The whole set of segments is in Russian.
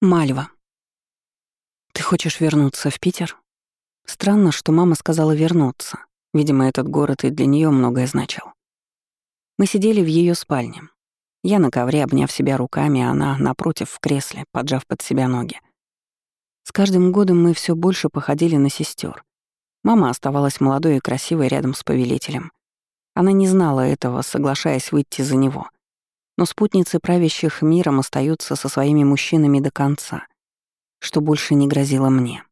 Мальва. Ты хочешь вернуться в Питер? Странно, что мама сказала вернуться. Видимо, этот город и для нее многое значил. Мы сидели в ее спальне. Я на ковре, обняв себя руками, а она напротив в кресле, поджав под себя ноги. С каждым годом мы все больше походили на сестер. Мама оставалась молодой и красивой рядом с повелителем. Она не знала этого, соглашаясь выйти за него — но спутницы правящих миром остаются со своими мужчинами до конца, что больше не грозило мне.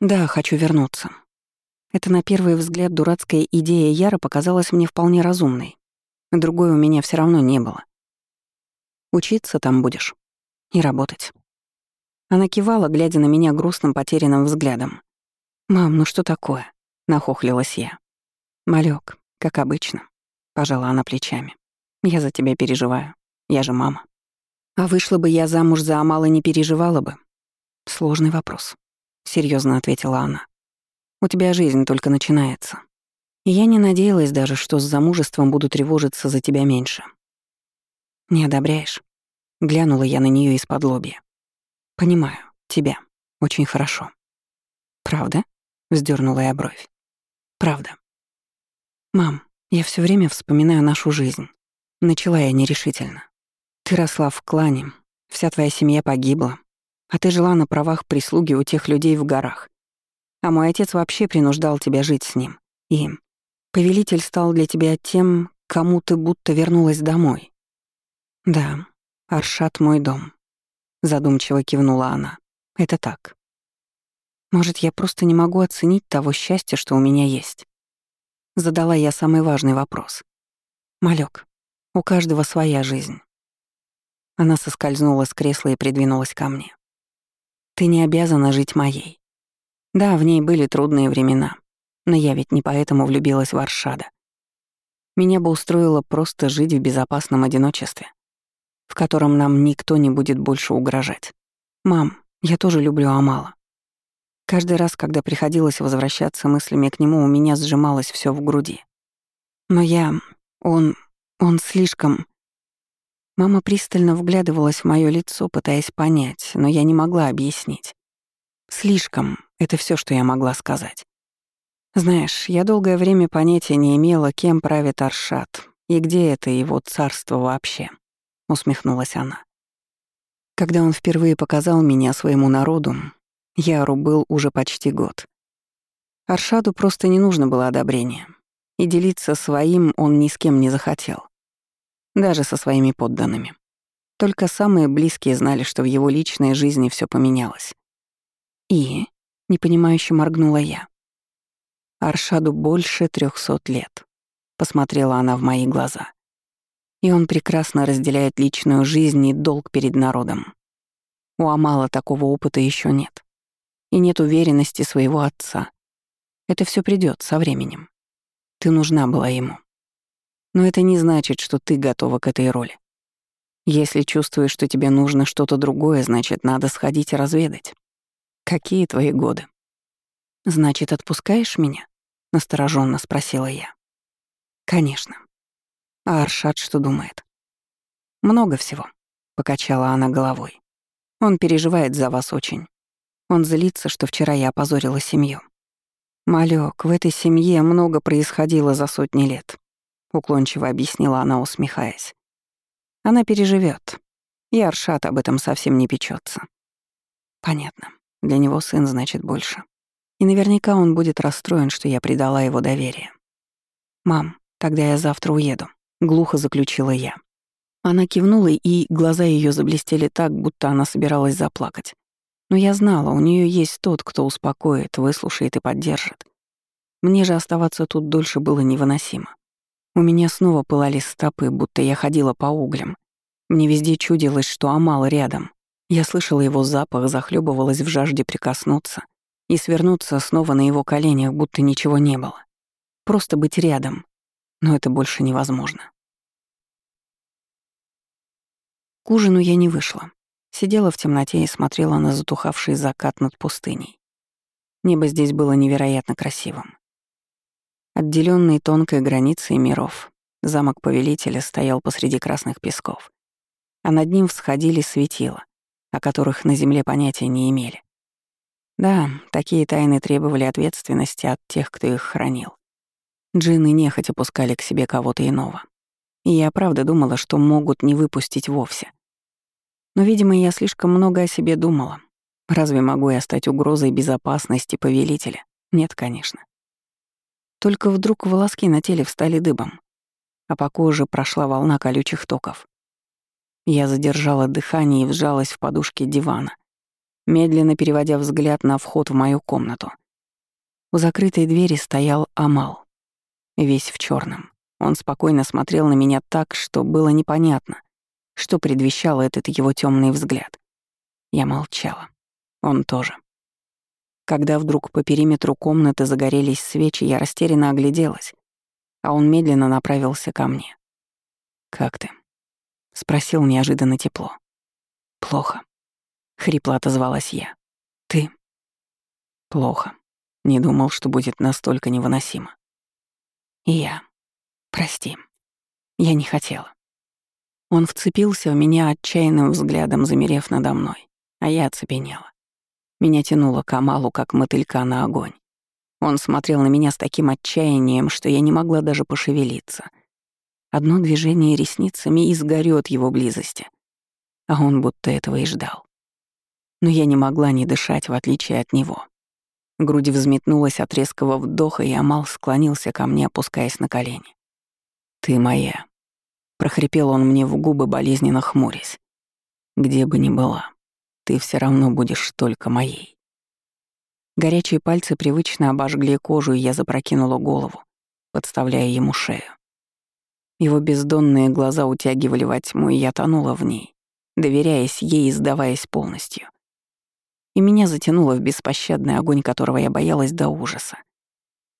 Да, хочу вернуться. Это на первый взгляд дурацкая идея Яра показалась мне вполне разумной. Другой у меня все равно не было. Учиться там будешь. И работать. Она кивала, глядя на меня грустным потерянным взглядом. «Мам, ну что такое?» — нахохлилась я. «Малек, как обычно», — пожала она плечами. Я за тебя переживаю. Я же мама. А вышла бы я замуж за Амала, не переживала бы? Сложный вопрос. Серьезно ответила она. У тебя жизнь только начинается. И я не надеялась даже, что с замужеством буду тревожиться за тебя меньше. Не одобряешь? Глянула я на нее из-под лобья. Понимаю, тебя. Очень хорошо. Правда? Вздернула я бровь. Правда. Мам, я все время вспоминаю нашу жизнь. Начала я нерешительно. Ты росла в клане, вся твоя семья погибла, а ты жила на правах прислуги у тех людей в горах. А мой отец вообще принуждал тебя жить с ним. И повелитель стал для тебя тем, кому ты будто вернулась домой. Да, Аршат мой дом. Задумчиво кивнула она. Это так. Может, я просто не могу оценить того счастья, что у меня есть. Задала я самый важный вопрос. Малек, у каждого своя жизнь. Она соскользнула с кресла и придвинулась ко мне. Ты не обязана жить моей. Да, в ней были трудные времена, но я ведь не поэтому влюбилась в Аршада. Меня бы устроило просто жить в безопасном одиночестве, в котором нам никто не будет больше угрожать. Мам, я тоже люблю Амала. Каждый раз, когда приходилось возвращаться мыслями к нему, у меня сжималось все в груди. Но я... он... Он слишком... Мама пристально вглядывалась в мое лицо, пытаясь понять, но я не могла объяснить. Слишком — это все, что я могла сказать. Знаешь, я долгое время понятия не имела, кем правит Аршат и где это его царство вообще, — усмехнулась она. Когда он впервые показал меня своему народу, Яру был уже почти год. Аршаду просто не нужно было одобрения, и делиться своим он ни с кем не захотел даже со своими подданными. Только самые близкие знали, что в его личной жизни все поменялось. И, непонимающе моргнула я. Аршаду больше трехсот лет. Посмотрела она в мои глаза. И он прекрасно разделяет личную жизнь и долг перед народом. У Амала такого опыта еще нет. И нет уверенности своего отца. Это все придет со временем. Ты нужна была ему. Но это не значит, что ты готова к этой роли. Если чувствуешь, что тебе нужно что-то другое, значит, надо сходить и разведать. Какие твои годы? Значит, отпускаешь меня? Настороженно спросила я. Конечно. А Аршат что думает? Много всего, покачала она головой. Он переживает за вас очень. Он злится, что вчера я опозорила семью. Малек, в этой семье много происходило за сотни лет. — уклончиво объяснила она, усмехаясь. «Она переживет. И Аршат об этом совсем не печется. Понятно. Для него сын значит больше. И наверняка он будет расстроен, что я предала его доверие. «Мам, тогда я завтра уеду», — глухо заключила я. Она кивнула, и глаза ее заблестели так, будто она собиралась заплакать. Но я знала, у нее есть тот, кто успокоит, выслушает и поддержит. Мне же оставаться тут дольше было невыносимо. У меня снова пылали стопы, будто я ходила по углям. Мне везде чудилось, что Амал рядом. Я слышала его запах, захлебывалась в жажде прикоснуться и свернуться снова на его коленях, будто ничего не было. Просто быть рядом. Но это больше невозможно. К ужину я не вышла. Сидела в темноте и смотрела на затухавший закат над пустыней. Небо здесь было невероятно красивым. Отделенный тонкой границей миров, замок повелителя стоял посреди красных песков, а над ним всходили светила, о которых на Земле понятия не имели. Да, такие тайны требовали ответственности от тех, кто их хранил. Джинны нехотя пускали к себе кого-то иного. И я правда думала, что могут не выпустить вовсе. Но, видимо, я слишком много о себе думала. Разве могу я стать угрозой безопасности повелителя? Нет, конечно. Только вдруг волоски на теле встали дыбом, а по коже прошла волна колючих токов. Я задержала дыхание и вжалась в подушке дивана, медленно переводя взгляд на вход в мою комнату. У закрытой двери стоял Амал, весь в черном. Он спокойно смотрел на меня так, что было непонятно, что предвещало этот его темный взгляд. Я молчала. Он тоже. Когда вдруг по периметру комнаты загорелись свечи, я растерянно огляделась, а он медленно направился ко мне. «Как ты?» — спросил неожиданно тепло. «Плохо», — хрипло отозвалась я. «Ты?» «Плохо. Не думал, что будет настолько невыносимо». «И я. Прости. Я не хотела». Он вцепился в меня отчаянным взглядом, замерев надо мной, а я оцепенела. Меня тянуло к Амалу, как мотылька на огонь. Он смотрел на меня с таким отчаянием, что я не могла даже пошевелиться. Одно движение ресницами и сгорёт его близости. А он будто этого и ждал. Но я не могла не дышать, в отличие от него. Грудь взметнулась от резкого вдоха, и Амал склонился ко мне, опускаясь на колени. «Ты моя», — прохрипел он мне в губы, болезненно хмурясь. «Где бы ни была, ты все равно будешь только моей. Горячие пальцы привычно обожгли кожу, и я запрокинула голову, подставляя ему шею. Его бездонные глаза утягивали во тьму, и я тонула в ней, доверяясь ей и сдаваясь полностью. И меня затянуло в беспощадный огонь, которого я боялась до ужаса.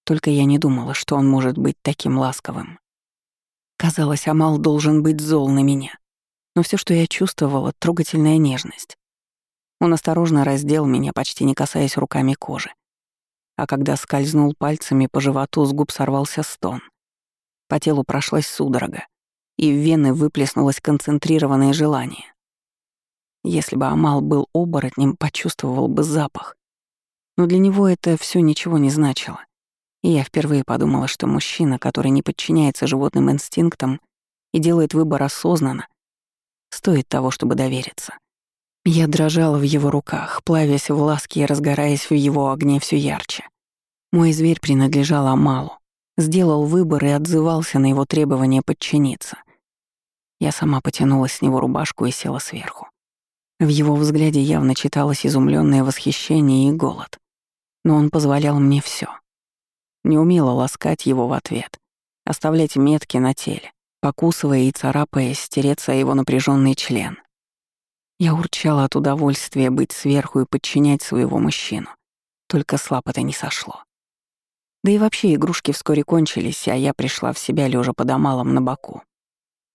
Только я не думала, что он может быть таким ласковым. Казалось, Амал должен быть зол на меня. Но все, что я чувствовала, — трогательная нежность. Он осторожно раздел меня, почти не касаясь руками кожи. А когда скользнул пальцами по животу, с губ сорвался стон. По телу прошлась судорога, и в вены выплеснулось концентрированное желание. Если бы Амал был оборотнем, почувствовал бы запах. Но для него это все ничего не значило. И я впервые подумала, что мужчина, который не подчиняется животным инстинктам и делает выбор осознанно, стоит того, чтобы довериться. Я дрожала в его руках, плавясь в ласке и разгораясь в его огне все ярче. Мой зверь принадлежал Амалу, сделал выбор и отзывался на его требование подчиниться. Я сама потянула с него рубашку и села сверху. В его взгляде явно читалось изумленное восхищение и голод. Но он позволял мне все. Не умела ласкать его в ответ, оставлять метки на теле, покусывая и царапая, стереться его напряженный член. Я урчала от удовольствия быть сверху и подчинять своего мужчину. Только слаб это не сошло. Да и вообще игрушки вскоре кончились, а я пришла в себя лежа под омалом на боку.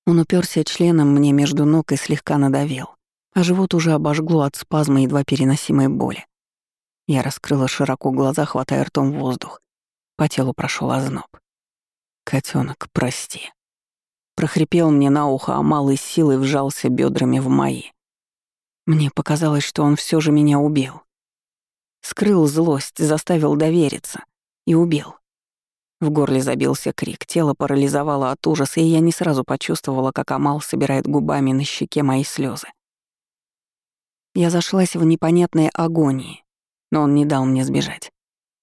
Он уперся членом мне между ног и слегка надавил, а живот уже обожгло от спазма едва переносимой боли. Я раскрыла широко глаза, хватая ртом воздух. По телу прошел озноб. Котенок, прости. Прохрипел мне на ухо, а малой силой вжался бедрами в мои. Мне показалось, что он все же меня убил. Скрыл злость, заставил довериться. И убил. В горле забился крик, тело парализовало от ужаса, и я не сразу почувствовала, как Амал собирает губами на щеке мои слезы. Я зашлась в непонятной агонии, но он не дал мне сбежать.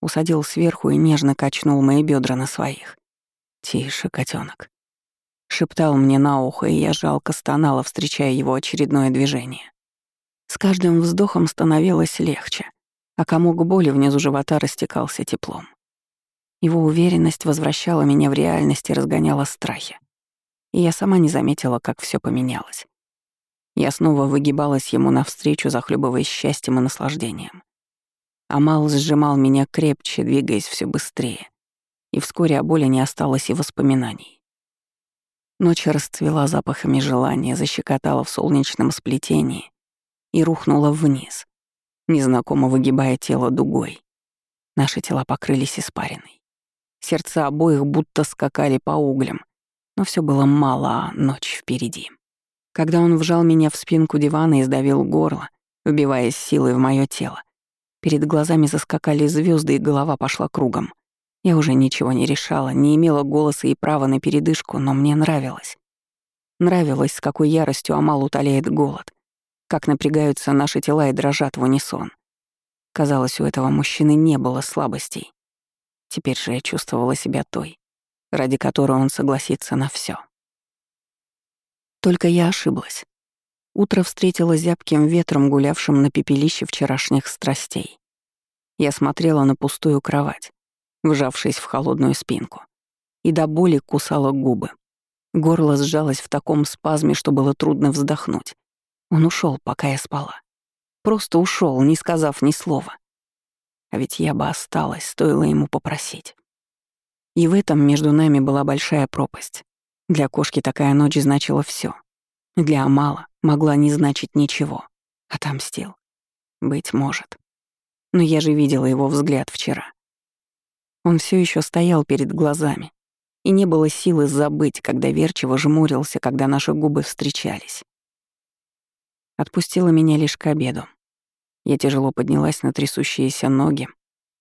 Усадил сверху и нежно качнул мои бедра на своих. «Тише, котенок, шептал мне на ухо, и я жалко стонала, встречая его очередное движение. С каждым вздохом становилось легче, а комок боли внизу живота растекался теплом. Его уверенность возвращала меня в реальность и разгоняла страхи. И я сама не заметила, как все поменялось. Я снова выгибалась ему навстречу, захлебываясь счастьем и наслаждением. Амал сжимал меня крепче, двигаясь все быстрее. И вскоре о боли не осталось и воспоминаний. Ночь расцвела запахами желания, защекотала в солнечном сплетении и рухнула вниз, незнакомо выгибая тело дугой. Наши тела покрылись испариной. Сердца обоих будто скакали по углям, но все было мало, а ночь впереди. Когда он вжал меня в спинку дивана и сдавил горло, вбиваясь силой в мое тело. Перед глазами заскакали звезды, и голова пошла кругом. Я уже ничего не решала, не имела голоса и права на передышку, но мне нравилось. Нравилось, с какой яростью Амал утоляет голод, как напрягаются наши тела и дрожат в унисон. Казалось, у этого мужчины не было слабостей. Теперь же я чувствовала себя той, ради которой он согласится на все. Только я ошиблась. Утро встретило зябким ветром, гулявшим на пепелище вчерашних страстей. Я смотрела на пустую кровать, вжавшись в холодную спинку, и до боли кусала губы. Горло сжалось в таком спазме, что было трудно вздохнуть. Он ушел, пока я спала. Просто ушел, не сказав ни слова. А ведь я бы осталась, стоило ему попросить. И в этом между нами была большая пропасть. Для кошки такая ночь значила все. Для Амала могла не значить ничего. Отомстил. Быть может. Но я же видела его взгляд вчера. Он все еще стоял перед глазами, и не было силы забыть, когда верчиво жмурился, когда наши губы встречались. Отпустила меня лишь к обеду. Я тяжело поднялась на трясущиеся ноги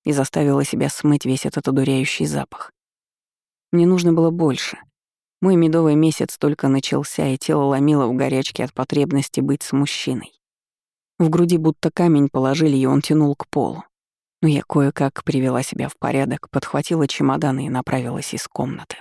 и заставила себя смыть весь этот одуряющий запах. Мне нужно было больше. Мой медовый месяц только начался, и тело ломило в горячке от потребности быть с мужчиной. В груди будто камень положили, и он тянул к полу. Но я кое-как привела себя в порядок, подхватила чемоданы и направилась из комнаты.